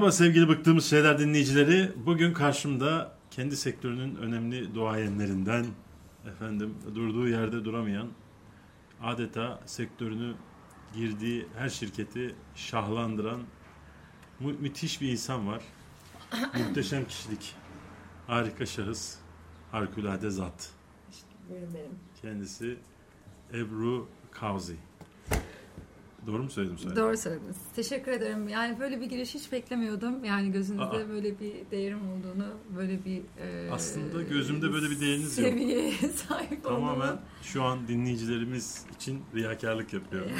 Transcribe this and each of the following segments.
Merhaba sevgili bıktığımız şeyler dinleyicileri. Bugün karşımda kendi sektörünün önemli duayenlerinden efendim durduğu yerde duramayan adeta sektörünü girdiği her şirketi şahlandıran mü- müthiş bir insan var. Muhteşem kişilik. Harika şahıs. Harikulade zat. Buyurun benim. Kendisi Ebru Kavzi. Doğru mu söyledim söyledim? Doğru söylediniz. Teşekkür ederim. Yani böyle bir giriş hiç beklemiyordum. Yani gözünüzde Aa. böyle bir değerim olduğunu, böyle bir e, Aslında gözümde böyle bir değeriniz yok. seviyeye sahip Tamamen olduğumu. şu an dinleyicilerimiz için riyakarlık yapıyorum.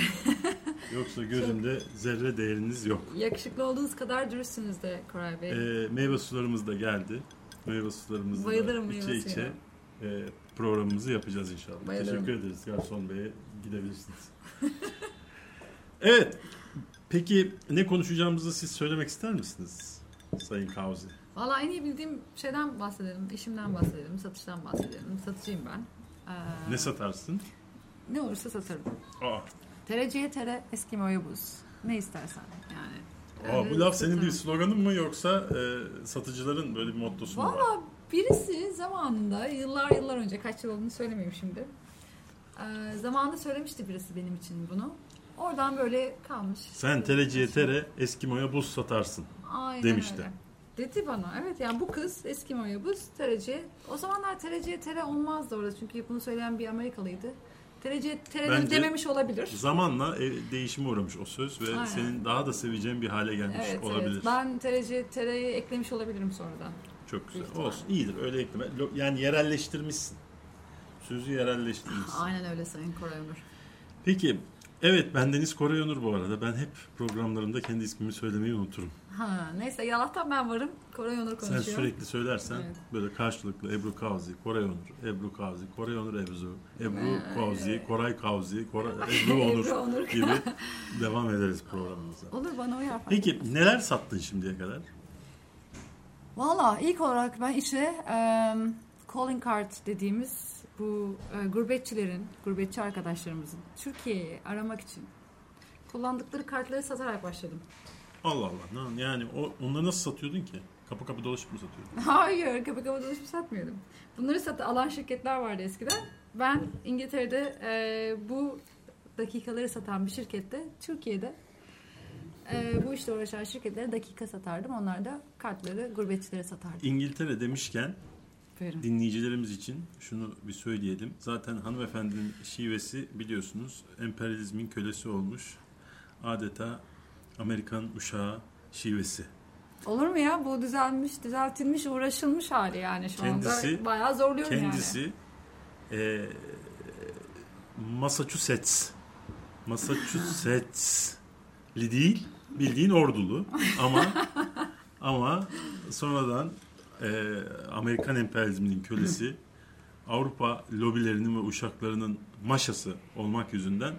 Yoksa gözümde zerre değeriniz yok. Yakışıklı olduğunuz kadar dürüstsünüz de Koray Bey. Ee, meyve sularımız da geldi. Meyve sularımızla Bayılırım da içe içe e, programımızı yapacağız inşallah. Bayılırım. Teşekkür ederiz Garson Bey'e gidebilirsiniz. evet. Peki ne konuşacağımızı siz söylemek ister misiniz Sayın Kavzi? Valla en iyi bildiğim şeyden bahsedelim, işimden bahsedelim, satıştan bahsedelim. Satıcıyım ben. Ee, Ne satarsın? ne olursa satarım. Aa, Tereciye tere, Eskimo'ya buz. Ne istersen yani. aa, bu laf senin satarım. bir sloganın mı yoksa e, satıcıların böyle bir mottosu mu var? Valla birisi zamanında yıllar yıllar önce kaç yıl olduğunu söylemeyeyim şimdi. Ee, zamanında söylemişti birisi benim için bunu. Oradan böyle kalmış. Sen tereciye tere Eskimo'ya buz satarsın. Aynen demişti. öyle. Dedi bana evet yani bu kız Eskimo'ya buz tereciye. O zamanlar tereciye tere olmazdı orada çünkü bunu söyleyen bir Amerikalıydı. Tereciye tere Bence- dememiş olabilir. Zamanla e, değişime uğramış o söz ve Aynen. senin daha da seveceğin bir hale gelmiş Evet, olabilir. evet. Ben tereciye tereyi eklemiş olabilirim sonradan. Çok güzel. Büyük. Olsun. iyidir öyle ekleme. Yani yerelleştirmişsin. Sözü yerelleştirmişsin. Aynen öyle Sayın Koray Onur. Peki. Evet bendeniz Koray Onur bu arada. Ben hep programlarımda kendi ismimi söylemeyi unuturum. Ha, neyse Yalah'tan ben varım. Koray Onur konuşuyor. Sen sürekli söylersen Evet. böyle karşılıklı Ebru Kavzi, Koray Onur, Ebru Kavzi, Koray Onur Ebru, Ebru. Kavzi, Koray Kavzi, Koray, Ebru Onur Ebru Onur. gibi devam ederiz programımıza. Olur bana uyar. Peki neler sattın şimdiye kadar? Valla ilk olarak ben işe e, calling card dediğimiz bu e, gurbetçilerin, gurbetçi arkadaşlarımızın Türkiye'yi aramak için kullandıkları kartları satarak başladım. Allah Allah. ne- Yani o, onları nasıl satıyordun ki? Kapı kapı dolaşıp mı satıyordun? Hayır, kapı kapı dolaşıp satmıyordum. Bunları sat alan şirketler vardı eskiden. Ben İngiltere'de e, bu dakikaları satan bir şirkette, Türkiye'de e, bu işte uğraşan şirketlere dakika satardım. Onlar da kartları gurbetçilere satardı. İngiltere demişken Buyurun. dinleyicilerimiz için şunu bir söyleyelim. Zaten hanımefendinin şivesi biliyorsunuz emperyalizmin kölesi olmuş. Adeta Amerikan uşağı şivesi. Olur mu ya? Bu düzelmiş, düzeltilmiş, uğraşılmış hali yani şu Kendisi- anda. Bayağı zorluyorum yani. Kendisi e, Massachusetts Massachusetts'li değil bildiğin ordulu ama ama sonradan e, Amerikan emperyalizminin kölesi Avrupa lobilerinin ve uşaklarının maşası olmak yüzünden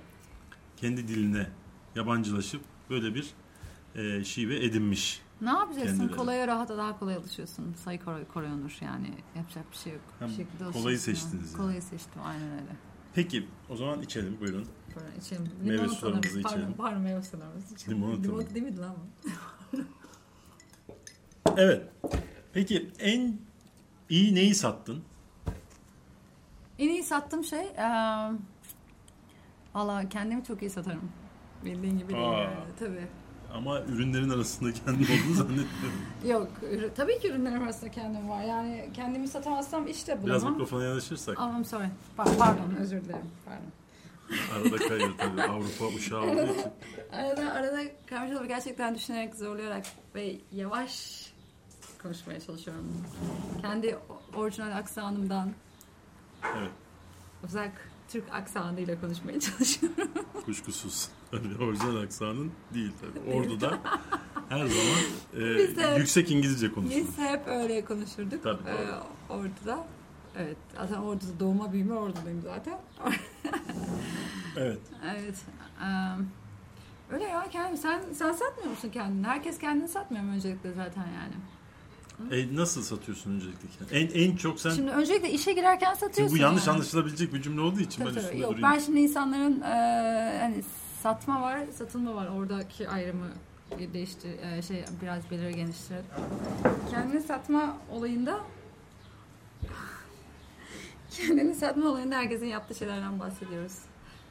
kendi diline yabancılaşıp böyle bir e, şive edinmiş. Ne yapacaksın? Kendileri. Kolaya rahata daha kolay alışıyorsun. Sayı koray, koray Onur yani. Yapacak bir şey yok. Bir şekilde kolayı seçtiniz yani. Kolayı seçtim aynen öyle. Peki o zaman içelim buyurun. Böyle içelim. Meyve Limonatalarımız- sularımızı pardon, içelim. Pardon meyve sularımızı içelim. Limonata? Limonata değil miydi lan bu? Evet. Peki en iyi neyi sattın? En iyi sattığım şey eee Valla kendimi çok iyi satarım. Bildiğin gibi değil Aa. yani. Tabii. Ama ürünlerin arasında kendi olduğunu zannetmiyorum. Yok. ürü- Tabii ki ürünlerim arasında kendim var. Yani kendimi satamazsam işte bulamam. Biraz mikrofona yanaşırsak. Oh, I'm sorry. Pa- Pardon özür dilerim. Pardon. Arada kayıyor tabii. Avrupa uşağı olduğu için. Arada arada karşı tarafı gerçekten düşünerek zorlayarak ve yavaş konuşmaya çalışıyorum. Kendi orijinal aksanımdan Evet. uzak Türk aksanıyla konuşmaya çalışıyorum. Kuşkusuz. Öyle orijinal aksanın değil tabii. Ordu'da her zaman e, Biz de- yüksek İngilizce konuşulur. Biz hep öyle konuşurduk. Tabii, Ee, orduda. Evet. Zaten orduda doğma büyüme ordudayım zaten. Evet. evet. eee, öyle ya kendim. Sen, sen satmıyor musun kendini? Herkes kendini satmıyor mu öncelikle zaten yani? E, nasıl satıyorsun öncelikle? En, en çok sen... Şimdi öncelikle işe girerken Şimdi satıyorsun bu yanlış yani. anlaşılabilecek bir cümle olduğu için Tabii, ben üstünde Yok, durayım. ben şimdi insanların eee hani satma var, satılma var. Oradaki ayrımı değiştir e, şey biraz belirgenleştirelim. Kendini satma olayında kendini satma olayında herkesin yaptığı şeylerden bahsediyoruz.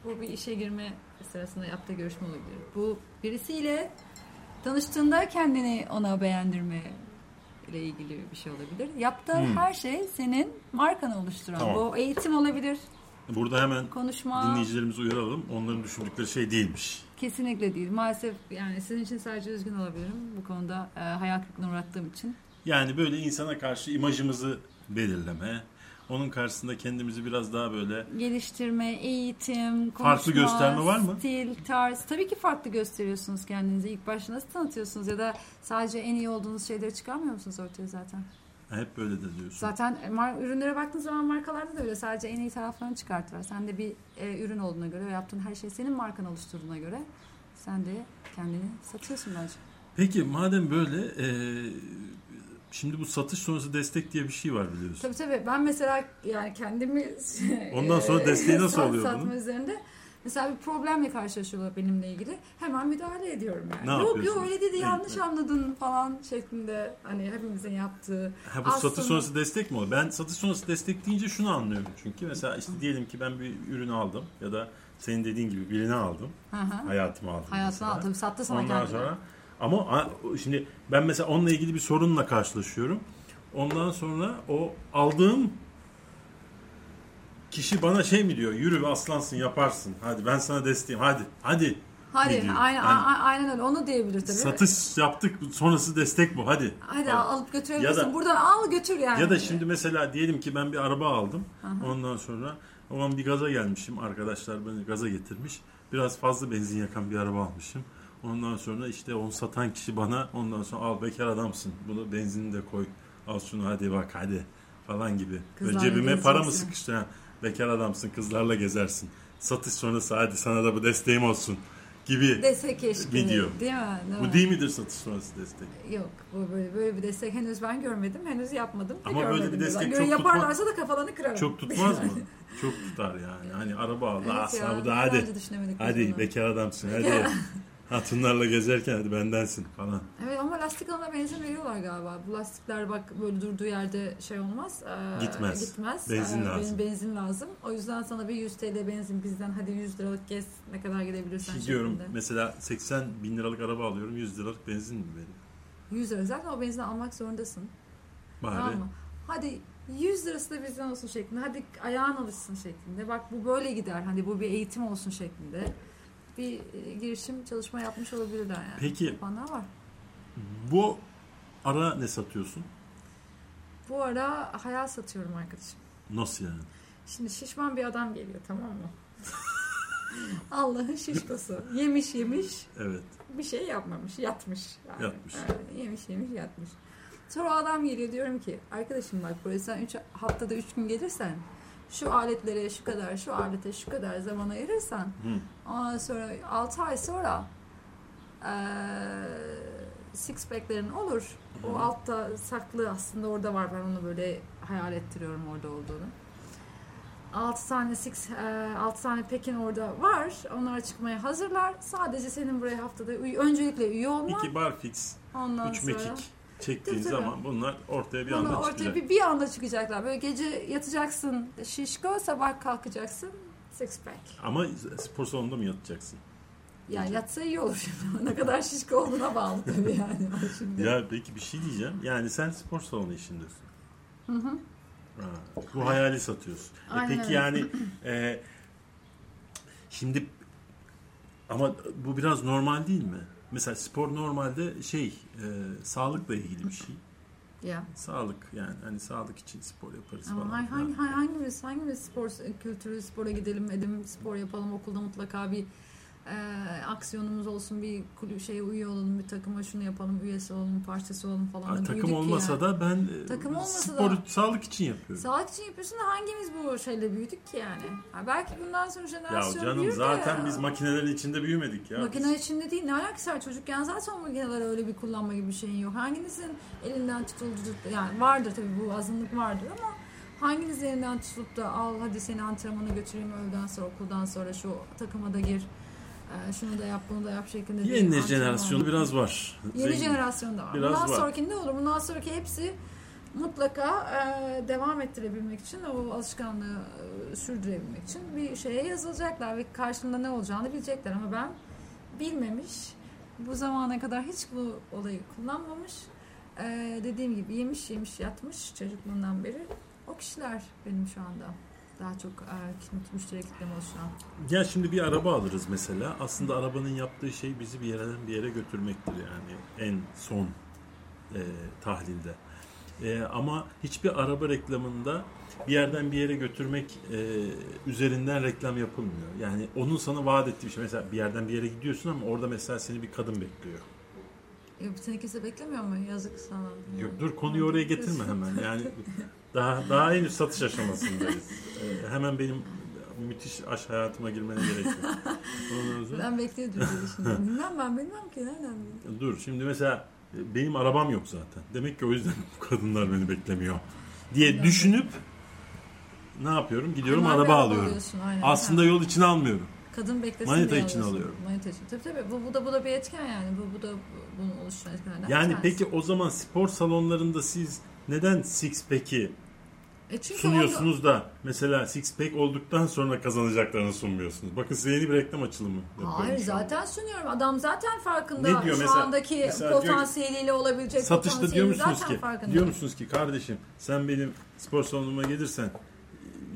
Bu bir işe girme sırasında yaptığı görüşme olabilir. Bu birisiyle tanıştığında kendini ona beğendirme ile ilgili bir şey olabilir. Yaptığın Hmm. her şey senin markanı oluşturan. Tamam. Bu eğitim olabilir, Burada hemen konuşma. dinleyicilerimizi uyaralım. Onların düşündükleri şey değilmiş. Kesinlikle değil. Maalesef yani sizin için sadece üzgün olabilirim. Bu konuda e, hayal kırıklığına uğrattığım için. Yani böyle insana karşı imajımızı belirleme, onun karşısında kendimizi biraz daha böyle Geliştirme, eğitim, konuşma, Farklı gösterme var mı? Stil, tarz. Tabii ki farklı gösteriyorsunuz kendinizi. İlk başta nasıl tanıtıyorsunuz ya da sadece en iyi olduğunuz şeyleri çıkarmıyor musunuz ortaya zaten? hep böyle de diyorsun. Zaten ürünlere baktığın zaman markalarda da öyle sadece en iyi taraflarını çıkartırlar. Sen de bir e, ürün olduğuna göre ve yaptığın her şey senin markanı oluşturduğuna göre sen de kendini satıyorsun bence. Peki madem böyle e, şimdi bu satış sonrası destek diye bir şey var biliyorsun. Tabii tabii. Ben mesela yani kendimi Ondan sonra desteği nasıl oluyor satma bunun? üzerinde mesela bir problemle karşılaşıyorlar benimle ilgili. Hemen müdahale ediyorum yani. Ne yok yok öyle dedi yanlış Evet. anladın falan şeklinde hani hepimizin yaptığı. Ha bu Aslında- satış sonrası destek mi o? Ben satış sonrası destek deyince şunu anlıyorum çünkü mesela işte diyelim ki ben bir ürün aldım ya da senin dediğin gibi birini aldım. Hı hı. Hayatıma aldım. Hayatına mesela. al tabii sattı sana Ondan kendini. sonra ama şimdi ben mesela onunla ilgili bir sorunla karşılaşıyorum. Ondan sonra o aldığım kişi bana şey mi diyor? Yürü aslansın yaparsın. Hadi ben sana desteğim. Hadi. Hadi. Hadi diyor. aynen, Yani- aynen öyle onu diyebilir tabii. Satış yaptık. Sonrası destek bu. Hadi. Hadi Hadi. al- alıp götürebilirsin. Ya da- Buradan al götür yani. Ya da şimdi mesela diyelim ki ben bir araba aldım. Ondan sonra o an bir gaza gelmişim. Arkadaşlar beni gaza getirmiş. Biraz fazla benzin yakan bir araba almışım. Ondan sonra işte onu satan kişi bana ondan sonra al bekar adamsın. Bunu benzinini de koy. Al şunu hadi bak hadi falan gibi. Kızlarla cebime para mı sıkıştı? Ha, bekar adamsın kızlarla gezersin. Satış sonrası hadi sana da bu desteğim olsun gibi. destek eşkili. Video. Değil mi? Değil Bu mi? değil midir satış sonrası destek? Yok bu böyle, böyle bir destek henüz ben görmedim. Henüz yapmadım. Ama böyle bir destek Ben- çok Yaparlarsa da kafalarını kırarım. Çok tutmaz mı? Çok tutar yani. Hani araba aldı. Evet Evet ya, da hadi. önce Hadi bunu. bekar adamsın hadi. Hatunlarla gezerken hadi bendensin falan. Evet ama lastik alana benzin veriyorlar galiba. Bu lastikler bak böyle durduğu yerde şey olmaz. ee, Gitmez. Gitmez. Benzin Ee, lazım. benim Benzin lazım. O yüzden sana bir 100 TL benzin bizden hadi 100 liralık gez ne kadar gidebilirsen Gidiyorum şeklinde. mesela 80 bin liralık araba alıyorum 100 liralık benzin mi veriyor? 100 lira. Zaten o benzini almak zorundasın. Bari. Tamam mı? Hadi 100 lirası da bizden olsun şeklinde. Hadi ayağın alışsın şeklinde. Bak bu böyle gider. Hani bu bir eğitim olsun şeklinde. Bir e, girişim çalışma yapmış olabilirler yani. Peki. Yapanlar var. Bu ara ne satıyorsun? Bu ara hayal satıyorum arkadaşım. Nasıl yani? Şimdi şişman bir adam geliyor tamam mı? Allah'ın şişkosu. Yemiş yemiş Evet. bir şey yapmamış. Yatmış. Yani. Yatmış. Yani yemiş yemiş yatmış. Sonra adam geliyor diyorum ki arkadaşım bak buraya sen üç, haftada 3 gün gelirsen şu aletlere şu kadar şu alete şu kadar zaman ayırırsan Hı. ondan sonra 6 ay sonra eee six pack'lerin olur. O altta saklı aslında orada var. Ben onu böyle hayal ettiriyorum orada olduğunu. 6 tane six, 6 tane pekin orada var. Onlar çıkmaya hazırlar. Sadece senin buraya haftada öncelikle üye olman. İki barfix, Ondan üç sonra mekik çektiğin Tabii, zaman bunlar ortaya bir Bunlar anda ortaya çıkacak. bir, bir anda çıkacaklar. Böyle gece yatacaksın şişko, sabah kalkacaksın six pack. Ama spor salonunda mı yatacaksın? Gece. yatsa iyi olur şimdi. ne kadar şişko olduğuna bağlı tabii yani. Şimdi. Ya peki bir şey diyeceğim. Yani sen spor salonu işindesin. Hı hı. Ha, bu hayali satıyorsun. E Aynen peki öyle. yani e, şimdi ama bu biraz normal değil mi? Mesela spor normalde şey e, sağlıkla ilgili bir şey. Ya. Sağlık yani hani sağlık için spor yaparız Ama falan. hangi, hangi, hangi- hangimiz, hangimiz spor kültürü, spora gidelim, edim, spor yapalım, okulda mutlaka bir e, aksiyonumuz olsun, bir kulüp şeye üye olalım, bir takıma şunu yapalım, üyesi olalım, parçası olalım falan. Ha, da takım olmasa yani. da ben e, Takım olmasa sporu da- sağlık için yapıyorum. Sağlık için yapıyorsun da hangimiz bu şeyle büyüdük ki yani? Ha, belki bundan sonra Ya jenerasyon canım büyür zaten ya. biz makinelerin içinde büyümedik ya. Makine içinde değil ne alakası var çocukken zaten o makineler öyle bir kullanma gibi bir şeyin yok. Hanginizin elinden tutuldu yani vardır tabii bu azınlık vardır ama hanginiz elinden tutulup da al hadi seni antrenmana götüreyim öğleden sonra okuldan sonra şu takıma da gir e, şunu da yap bunu da yap şeklinde. Yeni antrenman jenerasyonu var. biraz var. Yeni Zengin. jenerasyonda var. Biraz Bundan var. sonraki ne olur? Bundan sonraki hepsi mutlaka e, devam ettirebilmek için, o alışkanlığı e, sürdürebilmek için bir şeye yazılacaklar ve karşılığında ne olacağını bilecekler. Ama ben bilmemiş, bu zamana kadar hiç bu olayı kullanmamış, e, dediğim gibi yemiş yemiş yatmış çocukluğundan beri o kişiler benim şu anda daha çok e, müşteri kitlem oluşan. Ya şimdi bir araba alırız mesela. Aslında arabanın yaptığı şey bizi bir yerden bir yere götürmektir yani en son e, tahlilde. E, ama hiçbir araba reklamında bir yerden bir yere götürmek e, üzerinden reklam yapılmıyor. Yani onun sana vaat ettiği şey. Mesela bir yerden bir yere gidiyorsun ama orada mesela seni bir kadın bekliyor. Seni kimse beklemiyor mu? Yazık sana. Yok dur konuyu oraya getirme hemen. Yani daha daha henüz satış aşamasındayız. E, hemen benim müthiş aşk hayatıma girmene gerek yok. Ben bekliyordum düşünüyorum. Bilmem ben bilmem ki nereden bileyim. Dur şimdi mesela e, benim arabam yok zaten. Demek ki o yüzden bu kadınlar beni beklemiyor diye düşünüp ne yapıyorum? Gidiyorum Normal bir araba alıyorum. Aslında yol için almıyorum. Kadın beklesin manita diye için alıyorsun. alıyorum. Manita için. Tabii tabii. Bu, bu da bu da bir etken yani. Bu bu da bunu oluşturan etkenlerden bir Yani tanesi. peki o zaman spor salonlarında siz neden six pack'i E çünkü sunuyorsunuz da mesela six pack olduktan sonra kazanacaklarını sunmuyorsunuz? Bakın size yeni bir reklam açılımı. onda- Hayır zaten sunuyorum. Adam zaten farkında. Ne diyor Şu mesela? andaki Mesela diyor potansiyeliyle olabilecek Satışta diyor musunuz ki? farkında. Diyor musunuz ki kardeşim sen benim spor salonuma gelirsen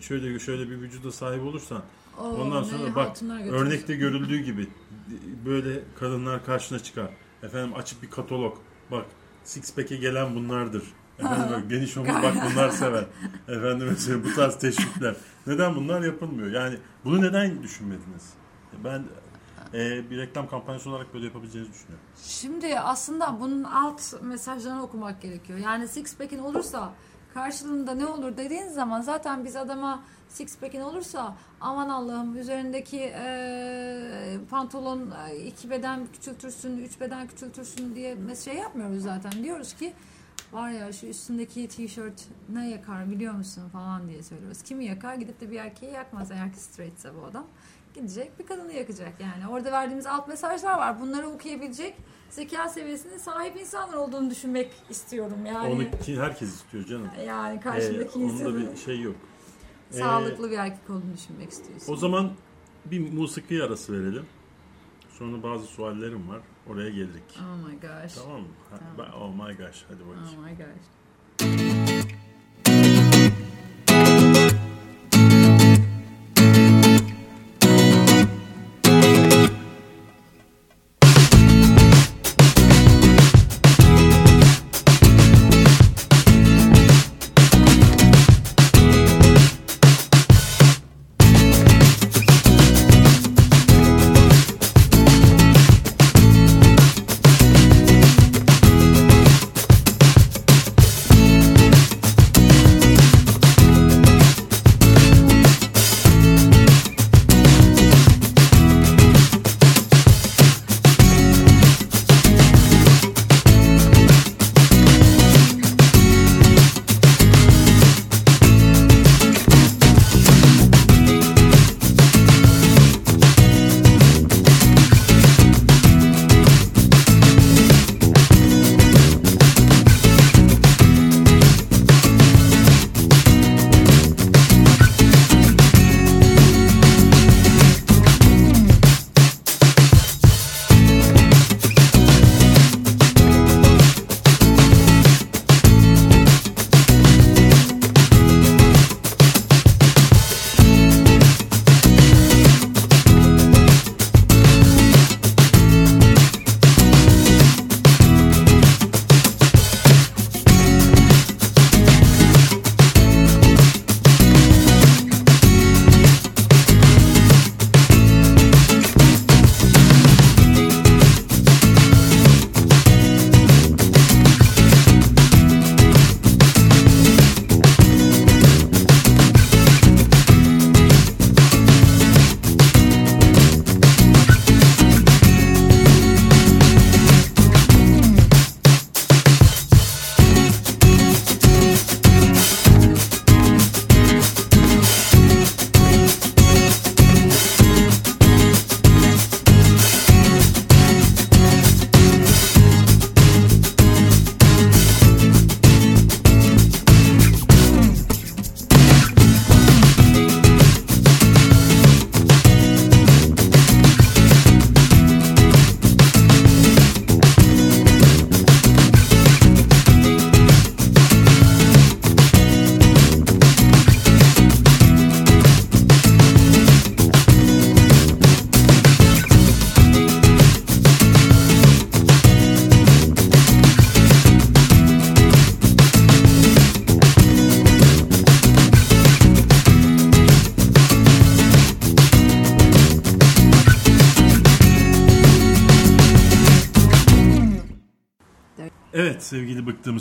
şöyle şöyle bir vücuda sahip olursan Oo, ondan ne sonra bak hatunlar götürürsün. örnekte görüldüğü gibi böyle kadınlar karşına çıkar. Efendim açıp bir katalog. Bak six pack'e gelen bunlardır. Efendim bak geniş omuz bak bunlar sever. Efendim mesela bu tarz teşvikler. Neden bunlar yapılmıyor? Yani bunu neden düşünmediniz? Ben e, bir reklam kampanyası olarak böyle yapabileceğinizi düşünüyorum. Şimdi aslında bunun alt mesajlarını okumak gerekiyor. Yani six pack'in olursa karşılığında ne olur dediğin zaman zaten biz adama six pack'in olursa aman Allah'ım üzerindeki eee, pantolon e, iki beden küçültürsün, üç beden küçültürsün diye şey yapmıyoruz zaten. Diyoruz ki var ya şu üstündeki tişört ne yakar biliyor musun falan diye söylüyoruz. Kimi yakar? Gidip de bir erkeği yakmaz eğer ki straightse bu adam. Gidecek bir kadını yakacak yani. Orada verdiğimiz alt mesajlar var. Bunları okuyabilecek zeka seviyesine sahip insanlar olduğunu düşünmek istiyorum yani. Onu herkes istiyor canım. Yani Ee, karşındaki onda insanın bir şey yok. Ee, sağlıklı bir erkek olduğunu düşünmek istiyorsun. O zaman bir musiki arası verelim. Sonra bazı suallerim var. Oraya geldik. Oh my gosh. Tamam mı? Tamam. Oh my gosh. Hadi bakayım. Oh my gosh.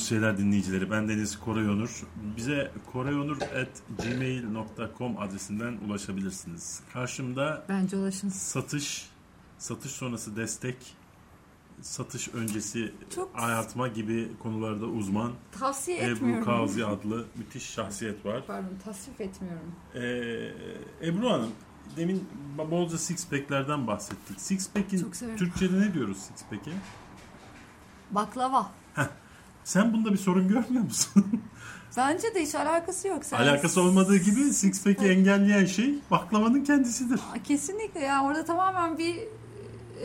Şeyler dinleyicileri ben Deniz Koray Onur. Bize korayonur.gmail.com adresinden ulaşabilirsiniz. Karşımda Bence ulaşın. satış, satış sonrası destek, satış öncesi Çok- ayartma gibi konularda uzman Tavsiye Ebru etmiyorum. Kazi adlı müthiş şahsiyet var. Pardon tasvip etmiyorum. Ee, Ebru Hanım demin bolca six pack'lerden bahsettik. Six pack'in. Türkçe'de ne diyoruz six pack'e? Baklava. Sen bunda bir sorun görmüyor musun? Bence de hiç alakası yok. Sen Alakası olmadığı gibi six pack'i engelleyen şey baklavanın kendisidir. Kesinlikle ya orada tamamen bir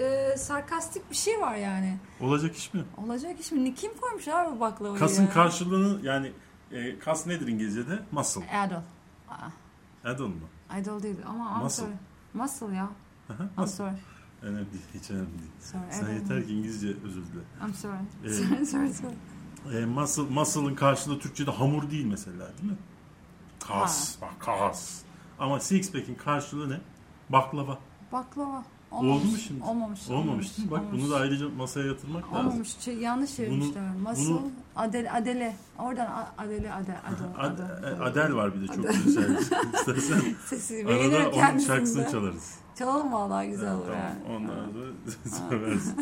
e, sarkastik bir şey var yani. Olacak iş mi? Olacak iş mi? Kim koymuş abi bu baklavayı Kasın ya? karşılığını yani e, kas nedir İngilizce'de? Muscle. Idol. Aa, Idol mu? idol değil ama I'm Muscle. sorry. Muscle ya. Aha, I'm sorry. Önemli değil, hiç önemli değil. Sorry. Sen yeter ki İngilizce özür dile. I'm sorry. Ee, sorry, sorry, sorry. E, muscle, muscle'ın karşılığı Türkçe'de hamur değil mesela değil mi? Kas, bak kas. Ama six pack'in karşılığı ne? Baklava. Baklava. Oldu Olmamış. mu şimdi? Olmamış. Olmamış değil mi? Bak olmamış. bunu da ayrıca masaya yatırmak lazım. Olmamış. Şey, yanlış çevirmişler. Muscle, bunu- adele, adele. Oradan adele, adele, adele. Ad- Adel var bir de çok güzel. İstersen Sesi arada onun şarkısını çalarız. Çalalım vallahi güzel olur tamam, yani. ondan sonra söyleriz.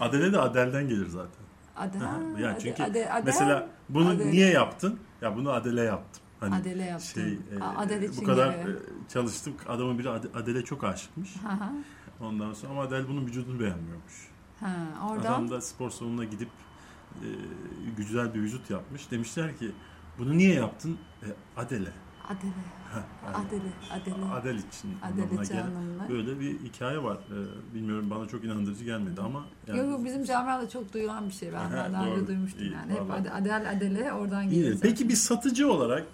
Adele de Adel'den gelir zaten. Adele. Aha, ya çünkü Adele, Adele, Mesela bunu Adele. niye yaptın? Ya bunu Adele yaptım. Hani Adele yaptım. şey e, Aa, Adele için bu kadar geliyor. e, çalıştım. Adamın biri Ade- Adele çok aşıkmış. Hı. Ondan sonra ama Adele bunun vücudunu beğenmiyormuş. Ha, oradan Adam da spor salonuna gidip e, güzel bir vücut yapmış. Demişler ki bunu niye yaptın? E, Adele. Adele, Adele, Adele, Adele için anlamına gelen böyle bir hikaye var. E, bilmiyorum bana çok inandırıcı gelmedi ama yani, Yok yok bizim camiada çok duyulan bir şey. Ben, ben daha önce duymuştum İyi, yani. Hep vallahi. Ade- Adele, Adele oradan geliyor. Peki bir satıcı olarak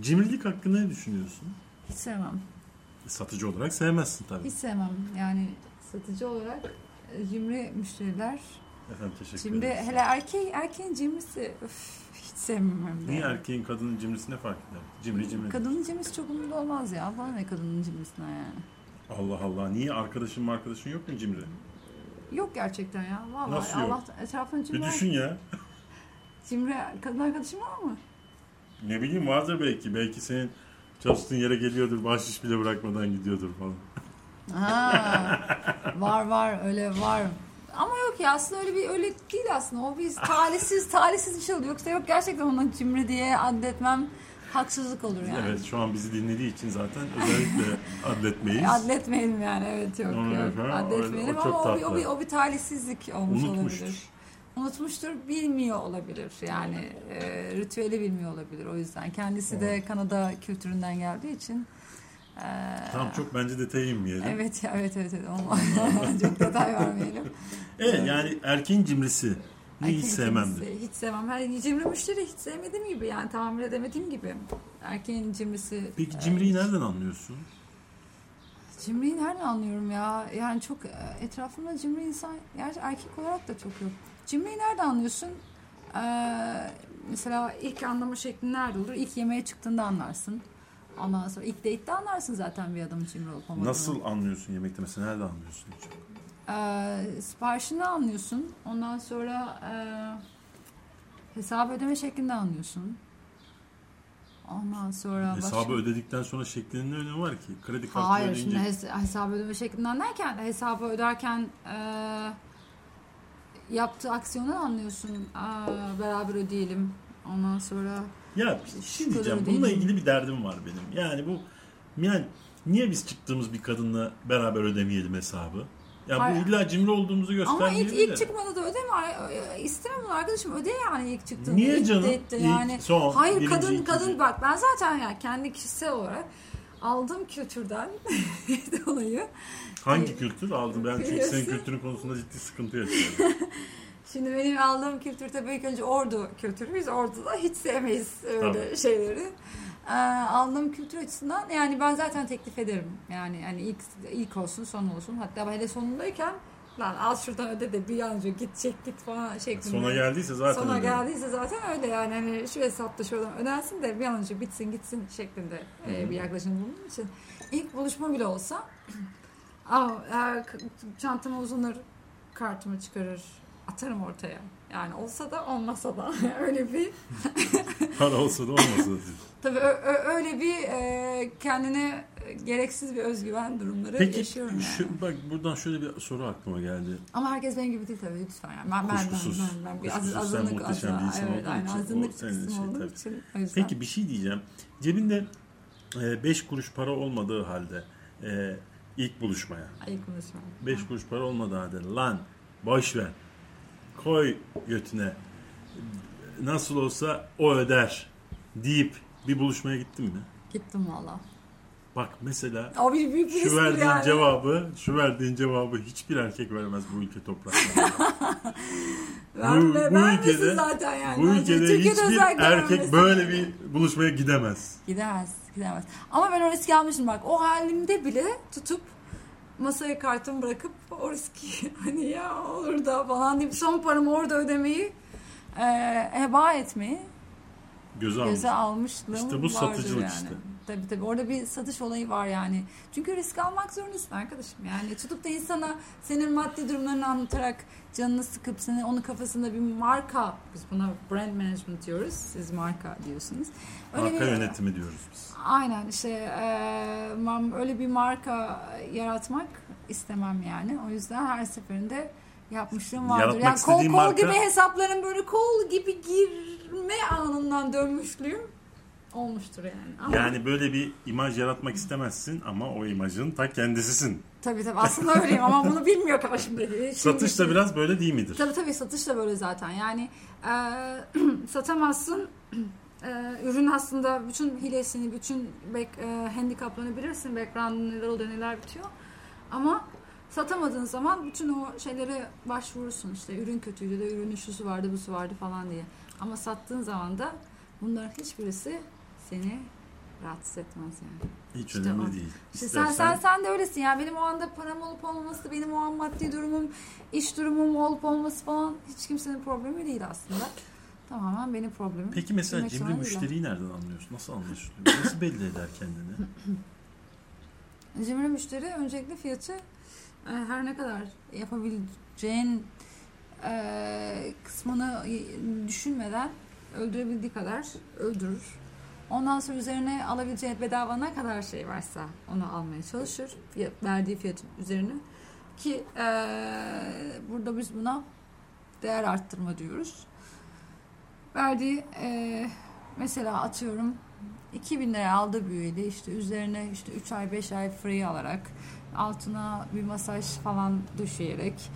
cimrilik hakkında ne düşünüyorsun? Hiç sevmem. Satıcı olarak sevmezsin tabii. Hiç sevmem. Yani satıcı olarak e, cimri müşteriler. Efendim teşekkür ederim. hele erkeği, erkeğin cimrisi öf, hiç sevmem. Niye yani. erkeğin kadının cimrisine fark eder? Cimri cimri. Kadının cimrisi çok umurlu olmaz ya. Bana ne kadının cimrisine yani. Allah Allah. Niye arkadaşın mı arkadaşın yok mu cimri? Yok gerçekten ya. Vallahi Nasıl yok? Allah etrafında cimri, Bir düşün ya. cimri kadın arkadaşım var mı? Ne bileyim vardır belki. Belki senin çalıştığın yere geliyordur. Bahşiş bile bırakmadan gidiyordur falan. Ha, var var öyle var. Ama yok ya aslında öyle bir öyle değil aslında. O bir talihsiz talihsiz bir şey oluyor. Yoksa yok gerçekten ona cimri diye adletmem haksızlık olur yani. Evet şu an bizi dinlediği için zaten özellikle adletmeyiz. Adletmeyelim yani evet yok Onu yok. efendim, Adletmeyelim o çok ama o bir, o, bir, o bir talihsizlik olmuş Unutmuştur. olabilir. Unutmuştur, bilmiyor olabilir. Yani e, ritüeli bilmiyor olabilir o yüzden. Kendisi de Kanada kültüründen geldiği için. E, Tamam çok bence detaya inmeyelim. Evet evet evet. evet. Olmaz. Çok detay vermeyelim. Evet yani erkeğin cimrisi. Hiç Erkeğin sevmemdir. cimrisi, Hiç sevmem. Her cimri müşteri hiç sevmediğim gibi yani tahammül edemediğim gibi. Erkeğin cimrisi. Peki e, cimriyi nereden anlıyorsun? Cimriyi nereden anlıyorum ya? Yani çok e, etrafımda cimri insan, gerçi erkek olarak da çok yok. Cimriyi nereden anlıyorsun? Ee, mesela ilk anlama şekli nerede olur? İlk yemeğe çıktığında anlarsın. Ondan sonra ilk date'de anlarsın zaten bir adamın cimri olup olmadığını. Nasıl anlıyorsun yemekte mesela nereden anlıyorsun? Çok? Ee, siparişini anlıyorsun. Ondan sonra e, hesabı ödeme şeklinde anlıyorsun. Ondan sonra Hesabı başka- ödedikten sonra şeklinin ne önemi var ki? Kredi kartı Hayır ödeyince şimdi hes- hesabı ödeme şeklinden derken hesabı öderken e, yaptığı aksiyonu anlıyorsun. Aa, beraber ödeyelim. Ondan sonra Ya bir şey diyeceğim. Bununla ilgili bir derdim var benim. Yani bu yani niye biz çıktığımız bir kadınla beraber ödemeyelim hesabı? Ya Hayır. bu illa cimri olduğumuzu ama göstermeyelim ilk, ilk çıkmada da ödeme. İstemem bunu arkadaşım öde yani ilk çıktığında. Niye ilk canım? İlk, yani. son, Hayır birinci, kadın ikinci. kadın bak ben zaten yani kendi kişisel olarak aldığım kültürden dolayı Hangi kültür aldım? Ben çünkü senin kültürün konusunda ciddi sıkıntı yaşıyorum. Şimdi benim aldığım kültür tabii ilk önce ordu kültürü. Biz orduda hiç sevmeyiz öyle şeyleri. Ee, aldığım kültür açısından yani ben zaten teklif ederim. Yani yani ilk ilk olsun son olsun. Hatta hele sonundayken lan al şuradan öde de bir an önce git çek git falan şeklinde. Sona geldiyse zaten Sona öyle. geldiyse zaten öyle yani hani şu hesapta şuradan ödensin de bir an önce bitsin gitsin şeklinde e, bir yaklaşım bulunduğum için ilk buluşma bile olsa Aa, çantamı uzanır kartımı çıkarır atarım ortaya. Yani olsa da olmasa da öyle bir Para olsa da olmasa da. tabii öyle bir e, kendine gereksiz bir özgüven durumları Peki yaşıyorum yani. şu, bak buradan şöyle bir soru aklıma geldi. Ama herkes benim gibi değil tabii lütfen yani. Ben, ben, Kuşkusuz. ben, ben, ben az, Kuşkusuz sen azınlık, muhteşem bir insan evet, olduğun için azınlık kısmı şey tabii. için. Peki bir şey diyeceğim. Cebinde 5 kuruş para olmadığı halde e, ilk buluşmaya Ay konuşma. 5 kuruş para olmadığı halde lan boş ver koy götüne nasıl olsa o öder deyip bir buluşmaya gittin mi? Gittim valla. Bak mesela O bir büyük şu verdiğin yani. cevabı şu verdiğin cevabı hiçbir erkek vermez bu ülke topraklarında. Verme, bu vermesin ülkede- zaten yani. bu ülkede Türkiye'de hiçbir erkek böyle bir buluşmaya gidemez. Gidemez, gidemez. Ama ben o riski almışım bak. O halimde bile tutup masaya kartımı bırakıp o riski hani ya olur da falan deyip son paramı orada ödemeyi e, heba etmeyi Göze almış. göze almışlığım İşte bu satıcılık yani. işte. Tabii tabii orada bir satış olayı var yani. Çünkü risk almak zorundasın arkadaşım. Yani tutup da insana senin maddi durumlarını anlatarak canını sıkıp seni onun kafasında bir marka biz buna brand management diyoruz. Siz marka diyorsunuz. Marka bir- yönetimi diyoruz biz. Aynen işte e, öyle bir marka yaratmak istemem yani. O yüzden her seferinde yapmışlığım vardır. Yaratmak yani kol kol marka- gibi hesapların böyle kol gibi girme anından dönmüşlüğüm olmuştur yani. Ama Yani böyle bir imaj yaratmak istemezsin ama o imajın ta kendisisin. tabii tabii aslında öyleyim ama bunu bilmiyor karşımdaki. Şimdi- Satış da biraz böyle değil midir? Tabii tabii satış da böyle zaten. Yani e, satamazsın. E, ürün aslında bütün hilesini, bütün back, e, handikaplarını bilirsin. Background'ın neler oluyor, neler bitiyor. Ama satamadığın zaman bütün o şeylere başvurursun. İşte ürün kötüydü de ürünün şusu vardı, busu vardı falan diye. Ama sattığın zaman da bunların hiçbirisi seni rahatsız etmez yani. Hiç İşte önemli o. değil. İşte İstersen sen, sen sen de öylesin ya. Benim o anda param olup olmaması, benim o an maddi durumum, iş durumum olup olması falan hiç kimsenin problemi değil aslında. Tamamen benim problemim. Peki mesela Bilmek cimri müşteriyi nereden anlıyorsun? Nasıl anlaşılıyor? Nasıl belli eder kendini? Cimri müşteri öncelikle fiyatı e, her ne kadar yapabileceğin e, kısmını düşünmeden öldürebildiği kadar öldürür. Ondan sonra üzerine alabileceği bedava ne kadar şey varsa onu almaya çalışır. Verdiği fiyatın üzerine. Ki e, burada biz buna değer arttırma diyoruz. Verdiği e, mesela atıyorum 2000 liraya aldığı bir üyeliği işte üzerine işte 3 ay 5 ay free alarak altına bir masaj falan döşeyerek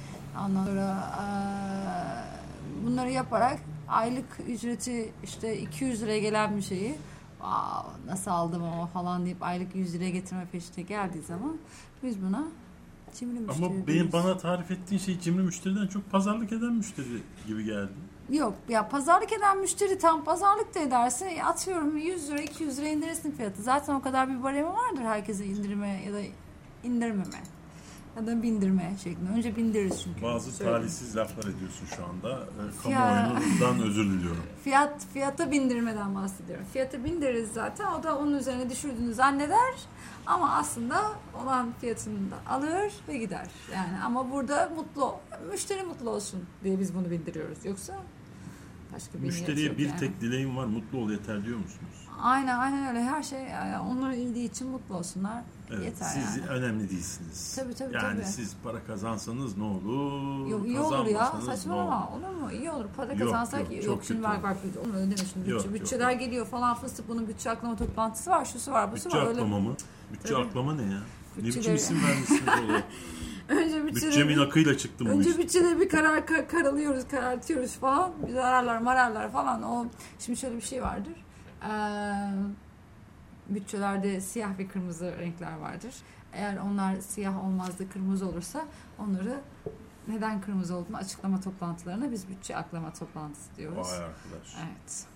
ondan sonra eee, bunları yaparak aylık ücreti işte 200 liraya gelen bir şeyi "Aa, nasıl aldım ama falan deyip aylık 100 liraya getirme peşine geldiği zaman biz buna cimri müşteri Ama benim bana tarif ettiğin şey cimri müşteriden çok pazarlık eden müşteri gibi geldi. Yok ya pazarlık eden müşteri tam pazarlık da edersin. E, Atıyorum 100 lira 200 lira indirirsin fiyatı. Zaten o kadar bir baremi vardır herkese indirme ya da indirmeme. Ya da bindirme şeklinde. Önce bindiririz çünkü. Bazı Söyleyeyim. talihsiz laflar ediyorsun şu anda. Ee. Kamuoyundan özür diliyorum. Fiyat, fiyata bindirmeden bahsediyorum. Fiyata bindiririz zaten. O da onun üzerine düşürdüğünü zanneder. Ama aslında olan fiyatını da alır ve gider. Yani ama burada mutlu, müşteri mutlu olsun diye biz bunu bindiriyoruz. Yoksa başka bir Müşteriye bir yani. tek dileğim var mutlu ol yeter diyor musunuz? Aynen aynen öyle. Her şey yani onların iyiliği için mutlu olsunlar. Evet, Yeter siz yani. önemli değilsiniz. Tabii, tabii, yani tabii. siz para kazansanız ne olur? Yok, iyi olur ya. Saçmalama. olur? Olur mu? İyi olur. Para Yok, kazansak yok, yok. çok şimdi kötü bak bak onu öyle deme şimdi. Yok, Bütçe, yok. bütçeler geliyor falan fıstık bunun bütçe aklama toplantısı var. Şusu var, busu Bütçe var. Öyle. aklama mı? Bütçe Tabii. aklama ne ya? Ne biçim Bütçeleri- isim vermişsiniz oğlum? Önce bütçede Bütçemin akıyla çıktım önce bütçede bir karar ka- karalıyoruz, karartıyoruz falan. Zararlar, mararlar falan. O şimdi şöyle bir şey vardır. Bütçelerde siyah ve kırmızı renkler vardır. Eğer onlar siyah olmaz da kırmızı olursa onları neden kırmızı olduğunu açıklama toplantılarına biz bütçe aklama toplantısı diyoruz. Vay arkadaş. Evet.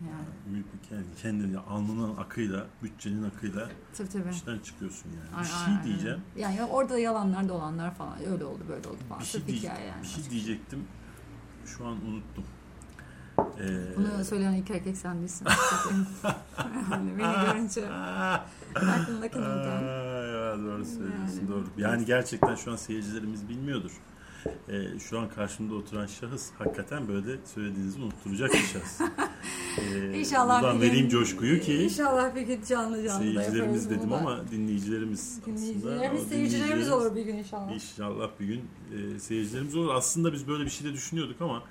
Yani kendi, kendini alnının akıyla, bütçenin akıyla tabii tabii. işten çıkıyorsun yani. Aynen, bir şey aynen. diyeceğim. Yani orada yalanlar dolanlar falan öyle oldu böyle oldu falan. Bir şey, diye- yani. bir şey diyecektim. Şu an unuttum. Ee, Bunu söyleyen ilk erkek sen değilsin. beni görünce. Aa, ya doğru söylüyorsun Yani. doğru. Yani gerçekten şu an seyircilerimiz bilmiyordur. e, şu an karşımda oturan şahıs hakikaten böyle söylediğinizi unutturacak bir şahıs. E, İnşallah buradan bir gün- vereyim coşkuyu ki İnşallah bir gün canlı canlı seyircilerimiz dedim bunu ama dinleyicilerimiz aslında. Dinleyicilerimiz, seyircilerimiz dinleyicilerimiz- olur bir gün inşallah. İnşallah bir gün e, seyircilerimiz olur. Aslında biz böyle bir şey de düşünüyorduk ama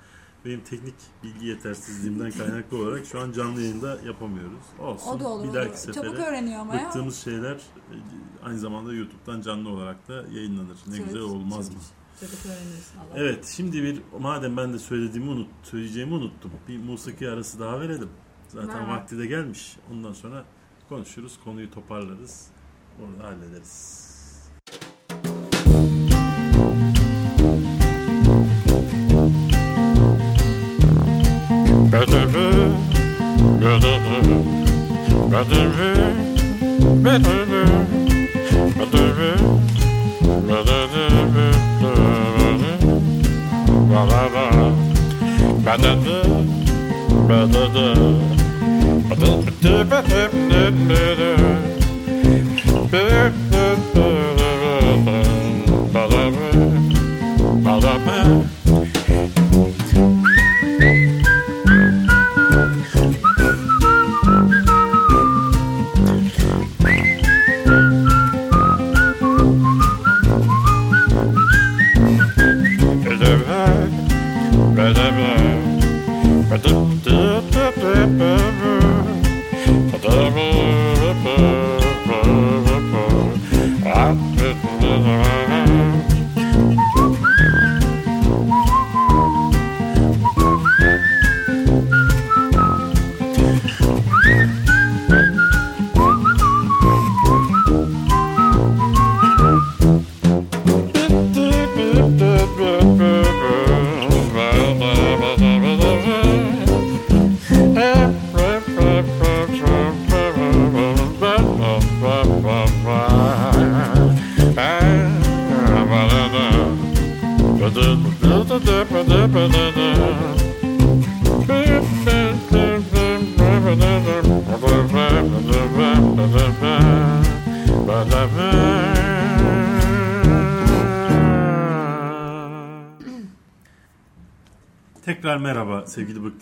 benim teknik bilgi yetersizliğimden kaynaklı olarak şu an canlı yayında yapamıyoruz. Olsun. O da olur. bir olur. dahaki sefere Çabuk öğreniyor ama ya. bıktığımız şeyler e, aynı zamanda YouTube'dan canlı olarak da yayınlanır. Ne Evet, güzel olmaz mı? Çabuk öğreniyorsun Allah. Evet şimdi bir madem ben de söylediğimi unut, söyleyeceğimi unuttum. Bir musiki arası daha verelim. Zaten Ver. vakti de gelmiş. Ondan sonra konuşuruz, konuyu toparlarız. Orada hallederiz. Bye.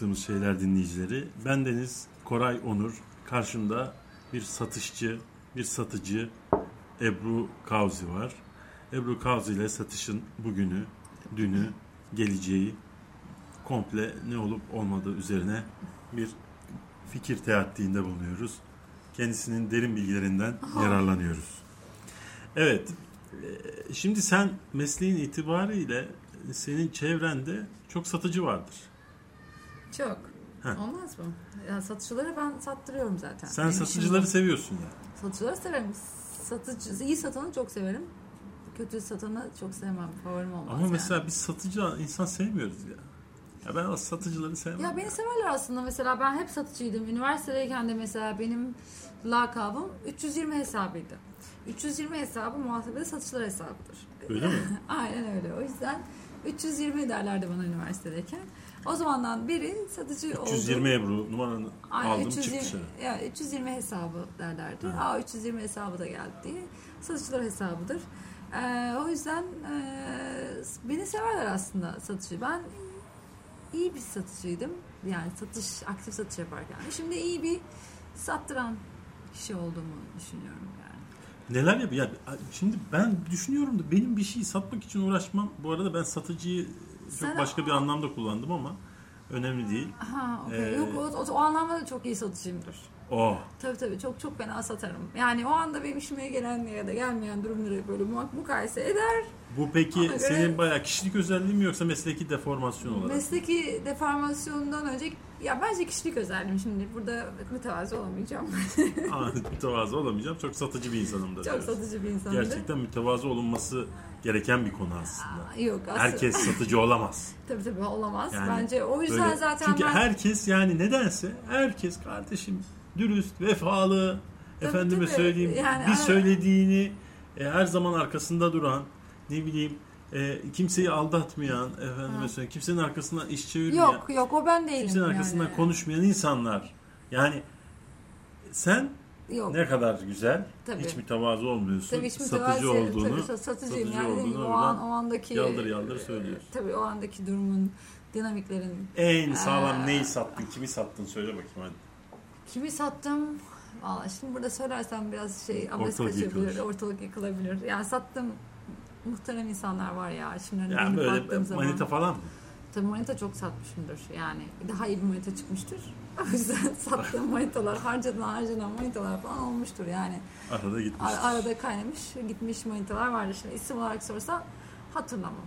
Bıktığımız şeyler dinleyicileri. Ben Deniz Koray Onur. Karşımda bir satışçı, bir satıcı Ebru Kavzi var. Ebru Kavzi ile satışın bugünü, dünü, geleceği komple ne olup olmadığı üzerine bir fikir teattiğinde bulunuyoruz. Kendisinin derin bilgilerinden yararlanıyoruz. Evet, e, şimdi sen mesleğin itibariyle senin çevrende çok satıcı vardır. Çok. Heh. Olmaz mı? Ya satıcıları ben sattırıyorum zaten. Sen Benim satıcıları işim seviyorsun ya. bu. Satıcıları severim. Satıcı, iyi satanı çok severim. Kötü satanı çok sevmem. Favorim olmaz Ama yani. mesela biz satıcı insan sevmiyoruz ya. Ya ben satıcıları sevmem. Ya beni severler aslında. Mesela ben hep satıcıydım. Üniversitedeyken de mesela benim lakabım 320 hesabıydı. 320 hesabı muhasebede satışlar hesabıdır. Öyle mi? Aynen öyle. O yüzden 320 derlerdi bana üniversitedeyken. O zamandan beri satıcı oldum. 320 Ebru numaranı Aynen, aldım 320, çık dışarı. ya 320 hesabı derlerdi. Hı. Aa 320 hesabı da geldi diye. Satıcılar hesabıdır. Ee, o yüzden e, beni severler aslında satıcı. Ben iyi bir satıcıydım. Yani satış, aktif satış yaparken. Şimdi iyi bir sattıran kişi olduğumu düşünüyorum yani. Neler yapıyor? Ya, şimdi ben düşünüyorum da benim bir şeyi satmak için uğraşmam. Bu arada ben satıcıyı çok Sen- başka bir anlamda kullandım ama önemli değil. Ha, okey. Ee, Yok o, o, o anlamda da çok iyi satıcıyımdır. Oh. Tabii tabii çok çok fena satarım. Yani o anda benim işime gelen ya da gelmeyen durumları böyle mu- mukayese eder. Bu peki Ona göre- senin bayağı kişilik özelliğin mi yoksa mesleki deformasyon olarak? Mesleki deformasyondan önce ya bence kişilik özelliğim şimdi burada mütevazi olamayacağım. Aa, mütevazı olamayacağım. Çok satıcı bir insanımdır. çok diyorsun. satıcı bir insanımdır. Gerçekten mütevazı olunması gereken bir konu aslında. Yok aslında. Herkes satıcı olamaz. Tabii tabii olamaz. Yani bence o yüzden Böyle- zaten Çünkü ben herkes yani nedense herkes kardeşim dürüst, vefalı, Tabii, efendime tabii. söyleyeyim Yani, bir söylediğini e, her zaman arkasında duran, ne bileyim e, kimseyi aldatmayan, efendime söyleyeyim kimsenin arkasından iş çevirmeyen, yok yok o ben değilim kimsenin arkasından yani. konuşmayan insanlar. Yani sen Yok. Ne kadar güzel. Tabii. Hiç mütevazı olmuyorsun. Tabii hiç satıcı mütevazi- olduğunu tabii satıcıyım satıcı yani olduğunu o, an, o andaki yaldır yaldır söylüyorsun. tabii o andaki durumun dinamiklerin En sağlam Aa. neyi sattın? Kimi sattın? Söyle bakayım hadi. kimi sattım Valla şimdi burada söylersem biraz şey abes kaçabilir, yıkılır. ortalık yıkılabilir. Yani sattım muhterem insanlar var ya şimdi hani Yani böyle baktığım zaman. manita falan mı? Tabii manita çok satmışımdır yani. Daha iyi bir manita çıkmıştır. O yüzden sattığım manitalar, harcanan harcanan manitalar falan olmuştur yani. Arada gitmiş. Ar- arada kaynamış, gitmiş manitalar vardı. Şimdi isim olarak sorsan hatırlamam.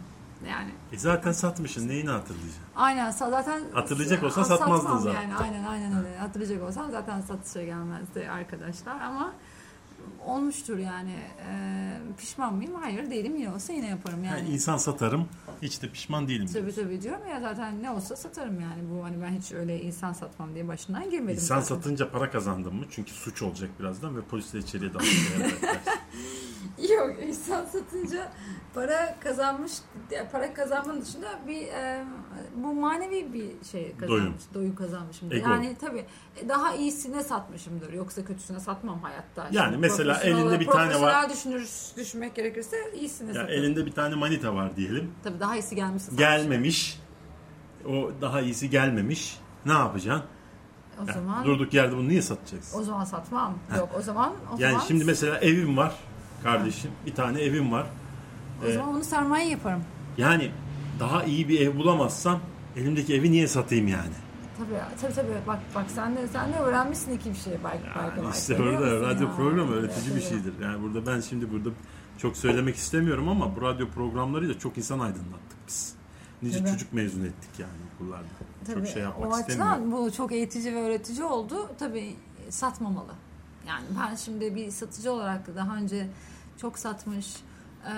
Yani E zaten satmışsın. Neyini hatırlayacaksın? aynen zaten Hatırlayacak olsan satmazdın zaten. Yani aynen aynen öyle. Hatırlayacak olsam zaten satışa gelmezdi arkadaşlar ama olmuştur yani. Ee, pişman mıyım? Hayır değilim. Yine olsa yine yaparım yani. Yani insan satarım. Hiç de pişman değilim. Tabii diyorsun. tabii diyorum ya zaten ne olsa satarım yani bu hani ben hiç öyle insan satmam diye başından girmedim. İnsan zaten. satınca para kazandın mı? Çünkü suç olacak birazdan ve polisle içeriye dalmaya Yok insan satınca para kazanmış para kazanmanın dışında bir e, bu manevi bir şey kazanmış. Doyum, kazanmışımdır. Ego. Yani tabii e, daha iyisine satmışımdır. Yoksa kötüsüne satmam hayatta. Yani Şimdi mesela elinde bir tane var. Düşünür, düşünmek gerekirse iyisine Ya satarım. elinde bir tane manita var diyelim. Tabii daha iyisi satmışım. Gelmemiş. O daha iyisi gelmemiş. Ne yapacaksın? O Ya, zaman durduk yerde bunu niye satacaksın? o zaman satmam. Yok o zaman o yani zaman, şimdi mesela evim var kardeşim. Bir tane evim var. o zaman onu sermaye yaparım. Yani daha iyi bir ev bulamazsam elimdeki evi niye satayım yani? Tabii tabii tabii bak bak sen de sen de öğrenmişsin iki bir şey belki. Yani belki. işte orada radyo ya? programı öğretici Evet, bir şeydir. Yani burada ben şimdi burada çok söylemek istemiyorum ama bu radyo programlarıyla çok insan aydınlattık biz. Nice Tabii. çocuk mezun ettik yani okullarda. Tabii, çok şey yapmak o açıdan bu çok eğitici ve öğretici oldu. Tabii satmamalı. Yani ben şimdi bir satıcı olarak daha önce çok satmış, eee,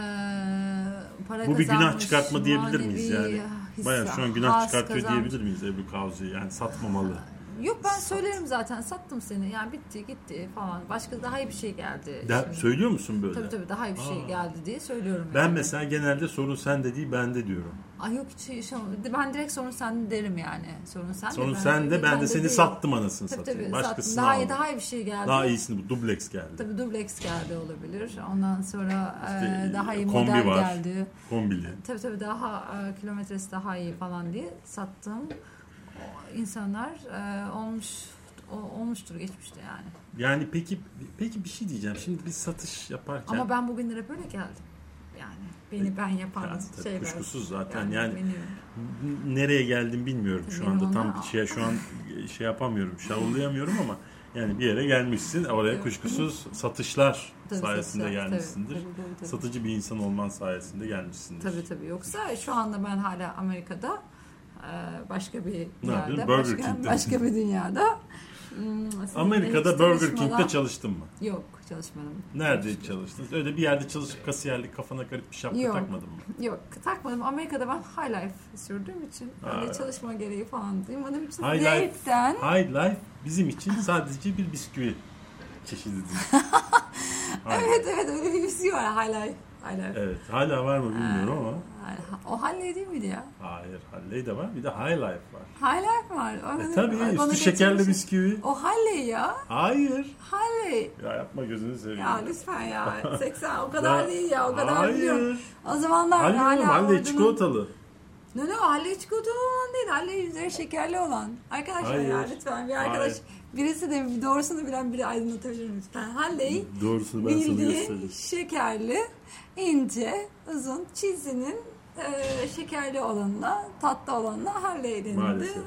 para Bu bir günah çıkartma diyebilir miyiz yani? Bayağı şu an günah çıkartıyor kazanmış. diyebilir miyiz Ebru Kavcı'yı? Yani satmamalı. Yok ben söylerim zaten sattım seni. Yani bitti gitti falan. Başka daha iyi bir şey geldi. Şimdi. söylüyor musun böyle? Tabii tabii daha iyi bir şey Aa. geldi diye söylüyorum. Ben yani. mesela genelde sorun sende değil bende diyorum. Ay yok hiç şey. Ben direkt sorun sende derim yani. Sorun sende. Sorun ben- sende ben de seni değil. sattım anasını Tabii satayım. tabii Başkasını sattım. Daha iyi, daha iyi bir şey geldi. Daha iyisini bu dubleks geldi. Tabii dubleks geldi olabilir. Ondan sonra İşte, e, daha iyi kombi model var. geldi. Kombili. Tabii tabii daha e, kilometresi daha iyi falan diye sattığım o insanlar e, olmuş o- olmuştur geçmişte yani. Yani peki peki bir şey diyeceğim. Şimdi biz satış yaparken Ama ben bugünlere böyle geldim. Yani beni ben yapan Yani tabii şeyler. kuşkusuz zaten yani, n- nereye geldim bilmiyorum şu Benim anda tam bir şey şu an şey yapamıyorum şavlayamıyorum ama yani bir yere gelmişsin oraya Evet. kuşkusuz satışlar Tabii, sayesinde tabii, gelmişsindir. Tabii, tabii, tabii. Satıcı bir insan olman sayesinde gelmişsindir. Tabii tabii. Yoksa şu anda ben hala Amerika'da e, başka bir? Burger başka, King'de. başka bir dünyada. Amerika'da Burger King'de çalıştın mı? Yok çalışmadım. Nerede çalıştın? Öyle bir yerde çalışıp kasiyerlik kafana garip bir şapka Yok. takmadın mı? Yok takmadım. Amerika'da ben High Life sürdüğüm için öyle Aa. çalışma gereği falan duymadığım için High Life. zevkten High Life bizim için sadece bir bisküvi çeşididir. Evet evet öyle bir bisküvi var High Life. High Life. Evet. Hala var mı bilmiyorum ama. O Halley değil miydi ya? Hayır. Halley de var. Bir de High Life var. High Life var. E tabii üstü şekerli getirmiş. bisküvi. O Halley ya. Hayır. Halley. Ya yapma gözünü seveyim. Ya lütfen ya. 80 o kadar Ya- değil ya. O kadar Hayır. biliyorum. O zamanlar Halley hala. Halley ordunun- çikolatalı. Ne ne Halley çikolatalı olan değil. Halley üzeri şekerli olan. Arkadaşlar ya Hayır. lütfen bir arkadaş. Hayır. Birisi de doğrusunu bilen biri aydınlatabilir lütfen. Halley Doğrusunu ben bildiğin şekerli, ince, uzun çizinin e, şekerli olanına, tatlı olanına Halley denildi. Maalesef.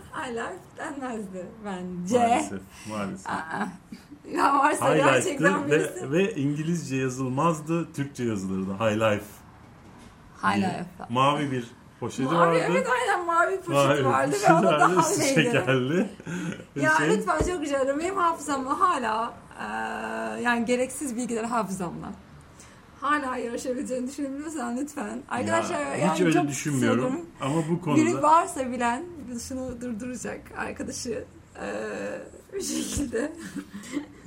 Denmezdi bence. Maalesef. Maalesef. Aa, ya varsa High gerçekten birisi. ve, ve İngilizce yazılmazdı. Türkçe yazılırdı. High Life. High. Life. Mavi bir poşeti Mavi, vardı. evet aynen mavi poşeti Mavi vardı poşeti ve o da neydi? şekerli. Ya şey- lütfen çok rica ederim. Benim hafızamla hala e, yani gereksiz bilgiler hafızamla. Hala yarışabileceğini düşünebiliyorsan lütfen. Arkadaşlar Ya, yani hiç öyle çok düşünmüyorum. söylüyorum. Ama bu Biri konuda varsa bilen şunu durduracak arkadaşı e, bir şekilde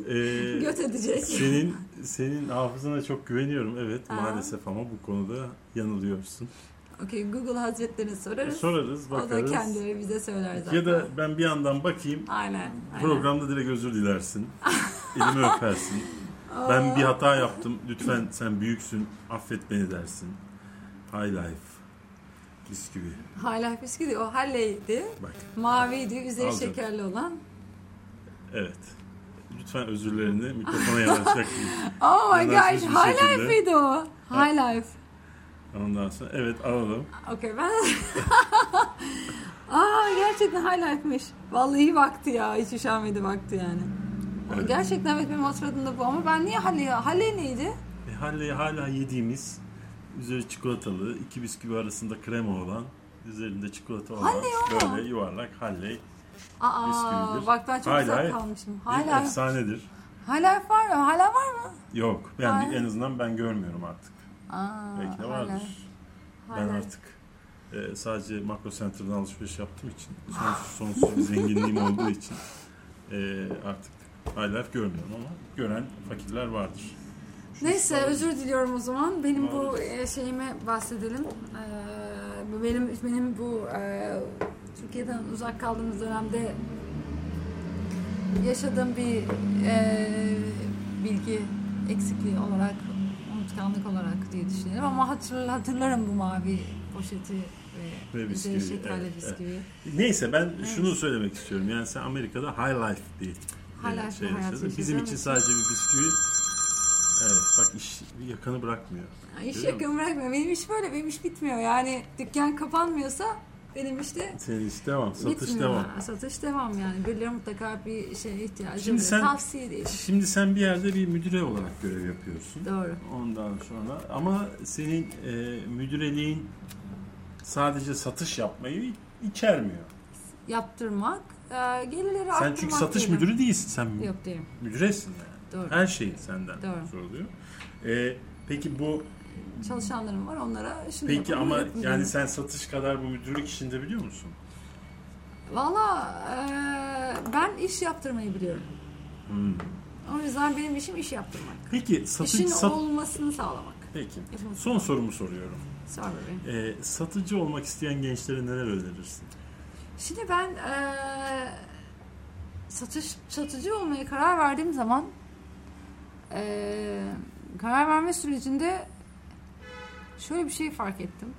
e, göt edecek. senin senin hafızana çok güveniyorum. Evet Aa. maalesef ama bu konuda yanılıyorsun. Okey Google Hazretlerine sorarız. Sorarız, o da bakarız. kendileri bize söyler zaten. Ya da ben bir yandan bakayım. Aynen. aynen. Programda direkt özür dilersin. elimi öpersin. Ben bir hata yaptım. Lütfen sen büyüksün. Affet beni dersin. High Life. Bisküvi. Hala bisküvi o Halley'di. Bak. Maviydi, üzeri Aldım. şekerli olan. Evet. Lütfen özürlerini mikrofona yanaşarak Oh my gosh, High. Life'ydi o. High Life. Ondan sonra evet alalım. Okey ben... Aa gerçekten High Life'miş. Vallahi iyi baktı ya. Hiç üşenmedi baktı yani. Evet. Gerçekten evet benim hatırladığım da bu ama ben niye Halley Halley neydi? E, hala, hala yediğimiz üzeri çikolatalı iki bisküvi arasında krema olan üzerinde çikolata olan Halley o. böyle yuvarlak halley Aa Bisküvidir. bak ben çok High güzel kalmışım. Life. efsanedir. Life var mı? Hala var mı? Yok. Yani High- en azından ben görmüyorum artık. Aa, Belki de vardır. High Ben artık e, sadece Makro Center'dan alışveriş yaptığım için sonsuz, sonsuz bir zenginliğim olduğu için e, artık High Life görmüyorum ama gören fakirler vardır. Şu Neyse sağ- özür diliyorum o zaman. Benim bu Maalesef. e, şeyime bahsedelim. Ee, bu benim benim bu e, Türkiye'den uzak kaldığımız dönemde yaşadığım bir e, bilgi eksikliği olarak, unutkanlık olarak diye düşünüyorum. Ama hatırl- hatırlarım bu mavi poşeti ve, Ve bisküvi, şekerli evet, bisküvi. Neyse ben şunu söylemek istiyorum. Yani sen Amerika'da High Life bir Life şey yaşadın. Bizim için sadece bir bisküvi. Evet bak iş yakanı bırakmıyor. Ay, İş Görüyor musun? yakın bırakmıyor. Benim iş böyle. Benim iş bitmiyor. Yani dükkan kapanmıyorsa benim işte Senin iş devam, satış Bitmiyor. devam. Satış devam yani. Birileri mutlaka bir şeye ihtiyacı Şimdi oluyor. sen- Tavsiye değil. Şimdi sen bir yerde bir müdüre olarak görev yapıyorsun. Doğru. Ondan sonra ama senin e, müdüreliğin sadece satış yapmayı içermiyor. Yaptırmak, e, gelirleri Sen çünkü satış diyelim. müdürü değilsin. Sen Yok değilim. müdüresin yani. Doğru. Her şey senden Doğru. soruluyor. E, peki bu Çalışanlarım var onlara şunu peki ama yani sen satış kadar bu müdürlük işinde biliyor musun? Valla e, ben iş yaptırmayı biliyorum. Hmm. O yüzden benim işim iş yaptırmak. Peki satış İşin sat- olmasını sağlamak. Peki. Yapılması Son sorumu soruyorum. Sor bebeğim. E, satıcı olmak isteyen gençlere neler önerirsin? Şimdi ben e, satış satıcı olmaya karar verdiğim zaman e, karar verme sürecinde şöyle bir şey fark ettim.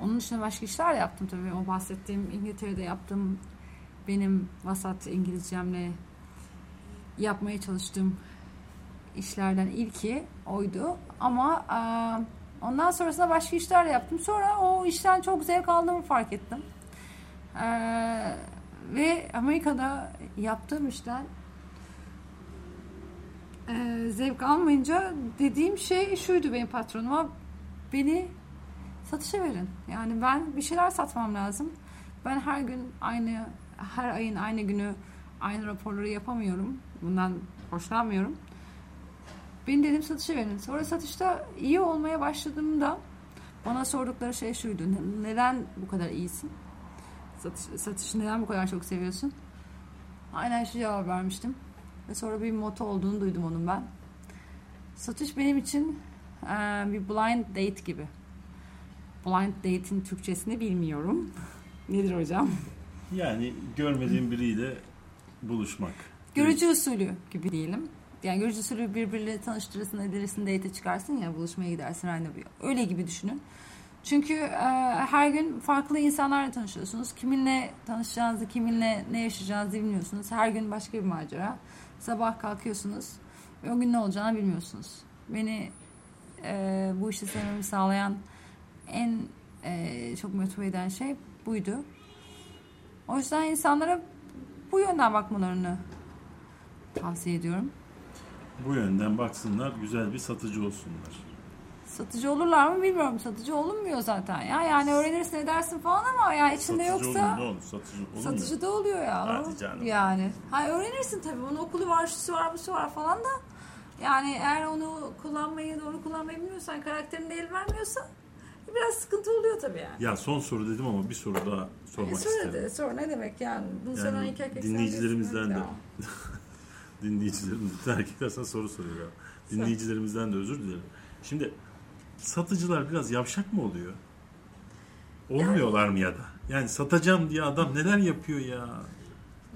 Onun dışında başka işler yaptım tabii. O bahsettiğim İngiltere'de yaptığım benim vasat İngilizcemle yapmaya çalıştığım işlerden ilki oydu. Ama e, ondan sonrasında başka işler yaptım. Sonra o işten çok zevk aldığımı fark ettim. Ee, ve Amerika'da yaptığım işten e, zevk almayınca dediğim şey şuydu benim patronuma beni satışa verin. Yani ben bir şeyler satmam lazım. Ben her gün aynı her ayın aynı günü aynı raporları yapamıyorum. Bundan hoşlanmıyorum. Beni dedim satışa verin. Sonra satışta iyi olmaya başladığımda bana sordukları şey şuydu. "Ne- Neden bu kadar iyisin? Satış, satışı neden bu kadar çok seviyorsun? Aynen şu cevap vermiştim. Ve sonra bir moto olduğunu duydum onun ben. Satış benim için eee, bir blind date gibi. Blind date'in Türkçesini bilmiyorum. Nedir hocam? Yani görmediğin biriyle buluşmak. Görücü usulü gibi diyelim. Yani görücü usulü birbiriyle tanıştırırsın, edilirsin, date çıkarsın ya buluşmaya gidersin randevuya. Öyle gibi düşünün. Çünkü e, her gün farklı insanlarla tanışıyorsunuz. Kiminle tanışacağınızı, kiminle ne yaşayacağınızı bilmiyorsunuz. Her gün başka bir macera. Sabah kalkıyorsunuz ve o gün ne olacağını bilmiyorsunuz. Beni e, bu işi sevmemi sağlayan en e, çok motive eden şey buydu. O yüzden insanlara bu yönden bakmalarını tavsiye ediyorum. Bu yönden baksınlar, güzel bir satıcı olsunlar. Satıcı olurlar mı bilmiyorum. Satıcı olunmuyor zaten ya. Yani öğrenirsin edersin falan ama ya içinde satıcı yoksa olur ne olur? Satıcı olur satıcı mu? da oluyor ya. Hadi canım. Yani. Ha öğrenirsin tabii. Onun okulu var, şusu var, busu var falan da. Yani eğer onu kullanmayı, doğru kullanmayı bilmiyorsan, karakterinde el vermiyorsa biraz sıkıntı oluyor tabii yani. Ya son soru dedim ama bir soru daha sormak E, isterim. sonra de, sonra ne demek yani? Bunu Yani soran iki erkek dinleyicilerimizden de- değilsin. Dinleyicilerimiz, bütün erkekler sana soru soruyor ya. Dinleyicilerimizden de özür dilerim. Şimdi satıcılar biraz yavşak mı oluyor? Olmuyorlar mı ya da? Yani satacağım diye adam neler yapıyor ya?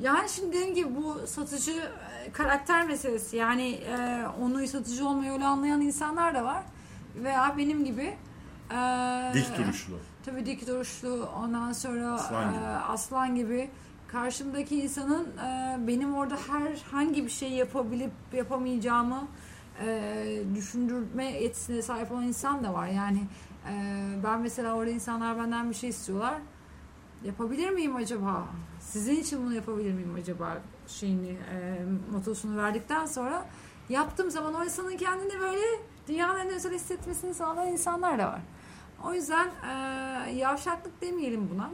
Yani şimdi dediğim gibi bu satıcı e, karakter meselesi. Yani e, onu satıcı olmayı öyle anlayan insanlar da var. Veya benim gibi e, Dik duruşlu. Tabii dik duruşlu ondan sonra Aslan gibi. e, aslan gibi karşımdaki insanın e, benim orada herhangi bir şey yapabilip yapamayacağımı e, düşündürme yetisine sahip olan insan da var. Yani e, ben mesela orada insanlar benden bir şey istiyorlar. Yapabilir miyim acaba? Sizin için bunu yapabilir miyim acaba? Şeyini, e, motosunu verdikten sonra yaptığım zaman o insanın kendini böyle dünyanın en özel hissetmesini sağlayan insanlar da var. O yüzden e, yavşaklık demeyelim buna.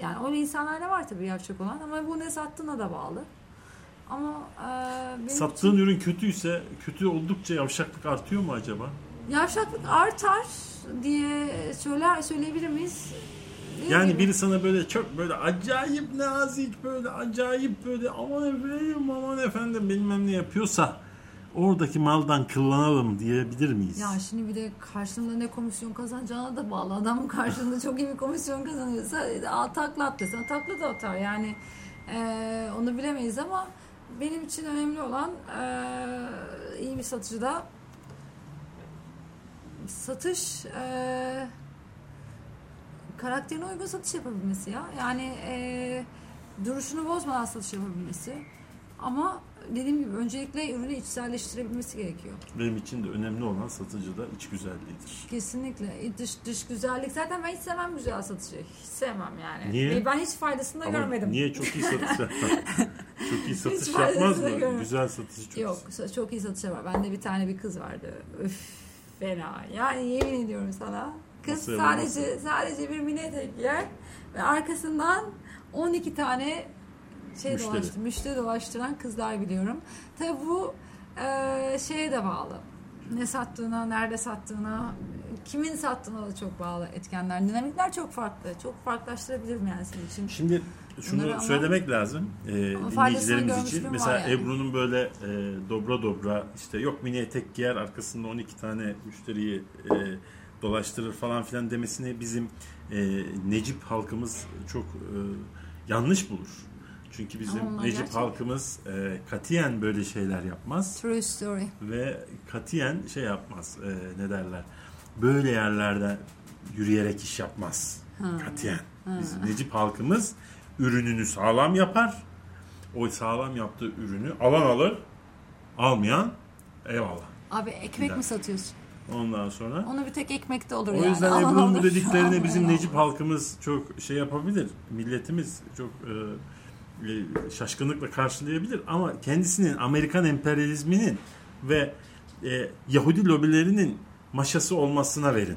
Yani öyle insanlar da var tabii yavşak olan ama bu ne sattığına da bağlı. Ama e, benim Sattığın ürün kötüyse kötü oldukça yavşaklık artıyor mu acaba? yavşaklık artar diye söyler söyleyebilir miyiz? Değil Yani mi? biri sana böyle çok böyle acayip nazik böyle acayip böyle aman efendim aman efendim bilmem ne yapıyorsa oradaki maldan kullanalım diyebilir miyiz? Ya şimdi bir de karşılığında ne komisyon kazanacağına da bağlı. Adamın karşılığında çok iyi bir komisyon kazanıyorsa al takla at desen takla da atar. Yani e, onu bilemeyiz ama benim için önemli olan e, iyi bir satıcıda satış e, karakterine uygun satış yapabilmesi ya. Yani e, duruşunu bozmadan satış yapabilmesi. Ama dediğim gibi öncelikle ürünü içselleştirebilmesi gerekiyor. Benim için de önemli olan satıcıda iç güzelliğidir. Kesinlikle. Dış dış güzellik. Zaten ben hiç sevmem güzel satıcı. Hiç sevmem yani. Niye? Ben hiç faydasını da Ama görmedim. niye çok iyi satış çok iyi satış Hiç yapmaz mı? görmedim. Güzel satış çok Yok çok iyi satışa var. Bende bir tane bir kız vardı. Üf fena. Yani yemin ediyorum sana. Kız Nasıl yapamazsın? sadece sadece bir mini etek giyer ve arkasından 12 tane şey Müşteri. dolaştı. Müşteri dolaştıran kızlar biliyorum. Tabi bu e, şeye de bağlı. Ne sattığına, nerede sattığına, kimin sattığına da çok bağlı etkenler. Dinamikler çok farklı. Çok farklılaştırabilirim yani senin için. Şimdi şunu Bunları ama- söylemek lazım e, Ama dinleyicilerimiz için. Mesela yani. Ebru'nun böyle e, dobra dobra işte yok mini etek giyer arkasında 12 tane müşteriyi e, dolaştırır falan filan demesini bizim e, Necip halkımız çok e, yanlış bulur. Çünkü bizim Ama Necip gerçek. halkımız e, katiyen böyle şeyler yapmaz True story. ve katiyen şey yapmaz e, ne derler böyle yerlerde yürüyerek iş yapmaz katiyen. Bizim Necip halkımız ürününü sağlam yapar. O sağlam yaptığı ürünü alan alır, almayan eyvallah. Abi ekmek Güzel. mi satıyorsun? Ondan sonra Onu bir tek ekmekte olur o yani. yüzden Aman Ebru'nun bu olur. dediklerini bizim Aman Necip halkımız çok şey yapabilir. Milletimiz çok e, e, şaşkınlıkla karşılayabilir ama kendisinin Amerikan emperyalizminin ve e, Yahudi lobilerinin maşası olmasına verin.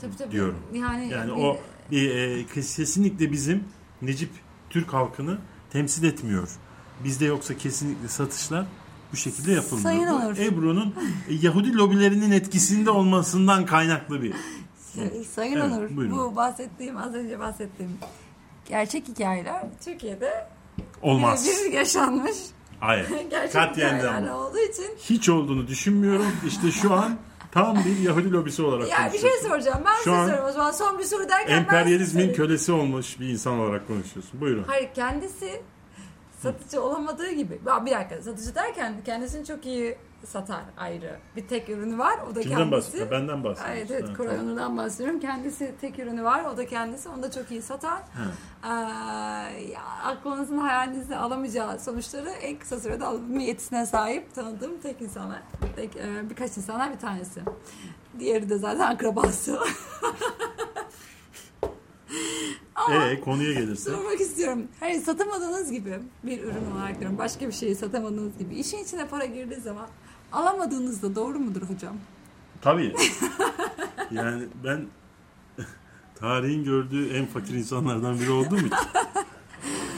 Tabii, tabii. diyorum. Yani, Yani bir- o e, kesinlikle bizim Necip Türk halkını temsil etmiyor. Bizde yoksa kesinlikle satışlar bu şekilde yapılmıyor. Sayın Onur. Ebru'nun e, Yahudi lobilerinin etkisinde olmasından kaynaklı bir Sayın Evet, Onur, buyurun. bu bahsettiğim, az önce bahsettiğim gerçek hikayeler Türkiye'de olmaz. bir yaşanmış Hayır. gerçek de hikayeler olduğu için Hiç olduğunu düşünmüyorum. İşte şu an tam bir Yahudi lobisi olarak ya bir şey soracağım. Ben Şu size an sorayım o zaman. Son bir soru derken ben size Emperyalizmin sorayım. kölesi olmuş bir insan olarak konuşuyorsun. Buyurun. Hayır kendisi satıcı olamadığı gibi. Ya Bir dakika satıcı derken kendisini çok iyi satar ayrı. Bir tek ürünü var o da Kimden kendisi. bahsediyorsun? Benden bahsediyorsun. Evet, evet Ha, Koray tamam. Onur'dan bahsediyorum. Kendisi tek ürünü var. O da kendisi. Onu da çok iyi satar. Ee, aklınızın hayalinizde alamayacağı sonuçları en kısa sürede alabilme yetisine sahip tanıdığım tek insanlar. Tek, e, birkaç insanlar bir tanesi. Diğeri de zaten akrabası. Ama Ee, konuya gelirse. sormak istiyorum. Hayır satamadığınız gibi bir ürün olarak diyorum. Başka bir şeyi satamadığınız gibi. işin içine para girdiği zaman alamadığınızda doğru mudur hocam? Tabii. yani ben tarihin gördüğü en fakir insanlardan biri olduğum için.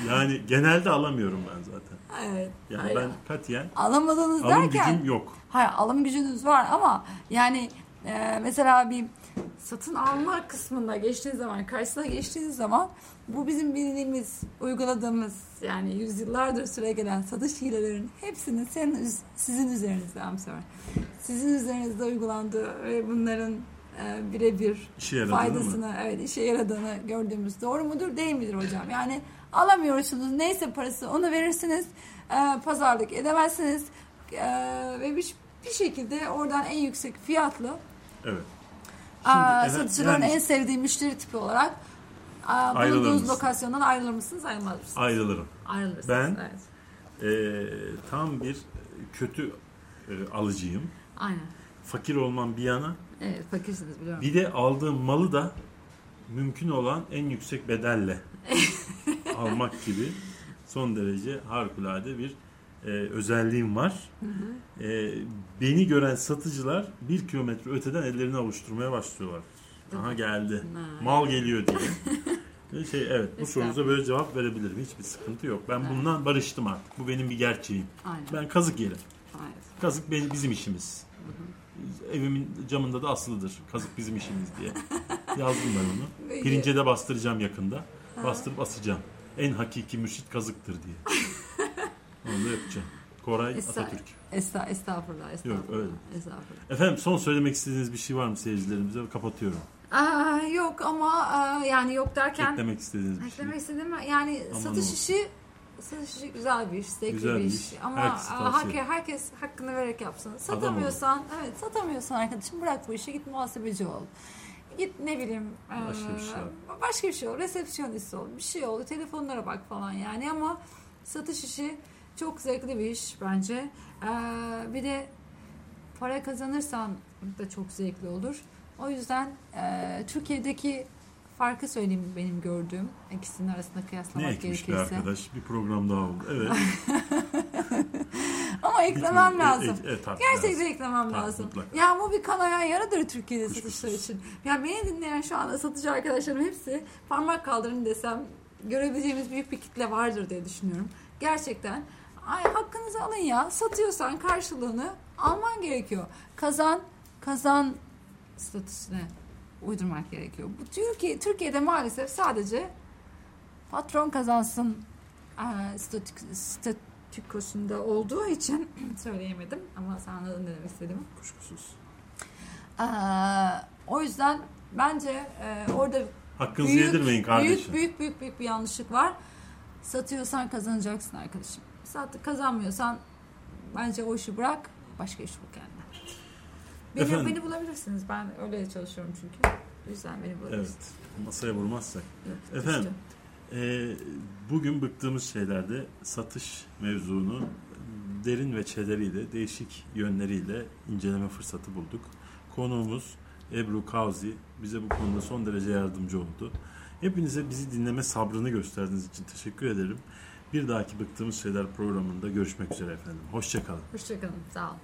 Yani genelde alamıyorum ben zaten. Evet. Yani Hayır. ben katiyen Alamadığınız alım derken gücüm yok. hayır alım gücünüz var ama yani e, mesela bir satın alma kısmında geçtiğiniz zaman karşısına geçtiğiniz zaman bu bizim bildiğimiz uyguladığımız yani yüzyıllardır süre gelen satış hilelerinin hepsinin senin sizin üzerinizde sorry. Sizin üzerinizde uygulandığı ve bunların e, birebir yaradığını mı? faydasını evet işe yaradığını gördüğümüz doğru mudur değil midir hocam? Yani Alamıyorsunuz. Neyse parası onu verirsiniz. E, pazarlık edemezsiniz. E, ve bir, bir şekilde oradan en yüksek fiyatlı Evet. Aa, satıcıların yani- en sevdiği müşteri tipi olarak aa, bulunduğunuz lokasyondan ayrılır mısınız ayrılmaz mısınız? Ayrılırım. Ayrılırsınız. Ben- Evet. Ee, tam bir kötü e, alıcıyım. Aynen. Fakir olmam bir yana. Evet fakirsiniz biliyorum. Bir de aldığım malı da mümkün olan en yüksek bedelle almak gibi son derece harikulade bir e, özelliğim var. E, beni gören satıcılar bir kilometre öteden ellerini avuşturmaya başlıyorlar. Aha geldi. Mal geliyor diye. Şey evet bu sorunuza böyle cevap verebilirim. Hiçbir sıkıntı yok. Ben Evet. bundan barıştım artık. Bu benim bir gerçeğim. Aynen. Ben kazık yerim. Aynen. Kazık benim, bizim işimiz. Evimin camında da asılıdır. Kazık bizim işimiz diye. Yazdım ben onu. Pirince de bastıracağım yakında. Bastırıp asacağım. En hakiki mürşit kazıktır diye. Onu da yapacağım. Koray Esa- Atatürk. Esta, estağfurullah, estağfurullah. öyle. Estağfurullah. Efendim son söylemek istediğiniz bir şey var mı seyircilerimize? Kapatıyorum. Aa, yok ama aa, yani yok derken Eklemek istediğiniz bir şey. eklemek istediğim yani Aman satış olsun. işi satış işi güzel bir iş, zevkli Güzel bir bir iş. iş. Ama Herkes aa, tavsiye herke- herkes hakkını vererek yapsın. Satamıyorsan, evet satamıyorsan arkadaşım bırak bu işi git muhasebeci ol. Git ne bileyim Başka bir şey ol. başka bir şey ol, resepsiyonist ol, bir şey ol, telefonlara bak falan yani ama satış işi çok zevkli bir iş bence. Ee, bir de para kazanırsan da çok zevkli olur. O yüzden e, Türkiye'deki farkı söyleyeyim benim gördüğüm ikisinin arasında Ne kıyaslamak be gerekirse. arkadaş? Bir program daha oldu. Evet. Ama eklemem Bitmiyor. lazım. E- e- evet, tabii, Gerçekten lazım. eklemem Tabii, lazım. mutlaka. Ya bu bir kanayan yaradır Türkiye'de Kuşkusuz. satışlar için. Ya beni dinleyen şu anda satıcı arkadaşlarım hepsi parmak kaldırın desem görebileceğimiz büyük bir kitle vardır diye düşünüyorum. Gerçekten. Ay hakkınızı alın ya. Satıyorsan karşılığını alman gerekiyor. Kazan, kazan statüsüne uydurmak gerekiyor. Bu Türkiye Türkiye'de maalesef sadece patron kazansın eee, statük, statükosunda olduğu için söyleyemedim ama sen anladın ne demek istediğimi. Kuşkusuz. Eee, o yüzden bence eee, orada Hakkınızı yedirmeyin kardeşim. Büyük büyük büyük büyük bir yanlışlık var. Satıyorsan kazanacaksın arkadaşım. Sat, kazanmıyorsan bence o işi bırak. Başka iş bul kendine. Beni, Efendim? beni bulabilirsiniz. Ben öyle çalışıyorum çünkü. O yüzden beni bulabilirsiniz. Evet. Masaya vurmazsak. Evet, Efendim? Ee, bugün bıktığımız şeylerde satış mevzunu derin ve çeleriyle, değişik yönleriyle inceleme fırsatı bulduk. Konuğumuz Ebru Kavzi bize bu konuda son derece yardımcı oldu. Hepinize bizi dinleme sabrını gösterdiğiniz için teşekkür ederim. Bir dahaki Bıktığımız Şeyler programında görüşmek üzere efendim. Hoşçakalın. Hoşçakalın. Sağ olun.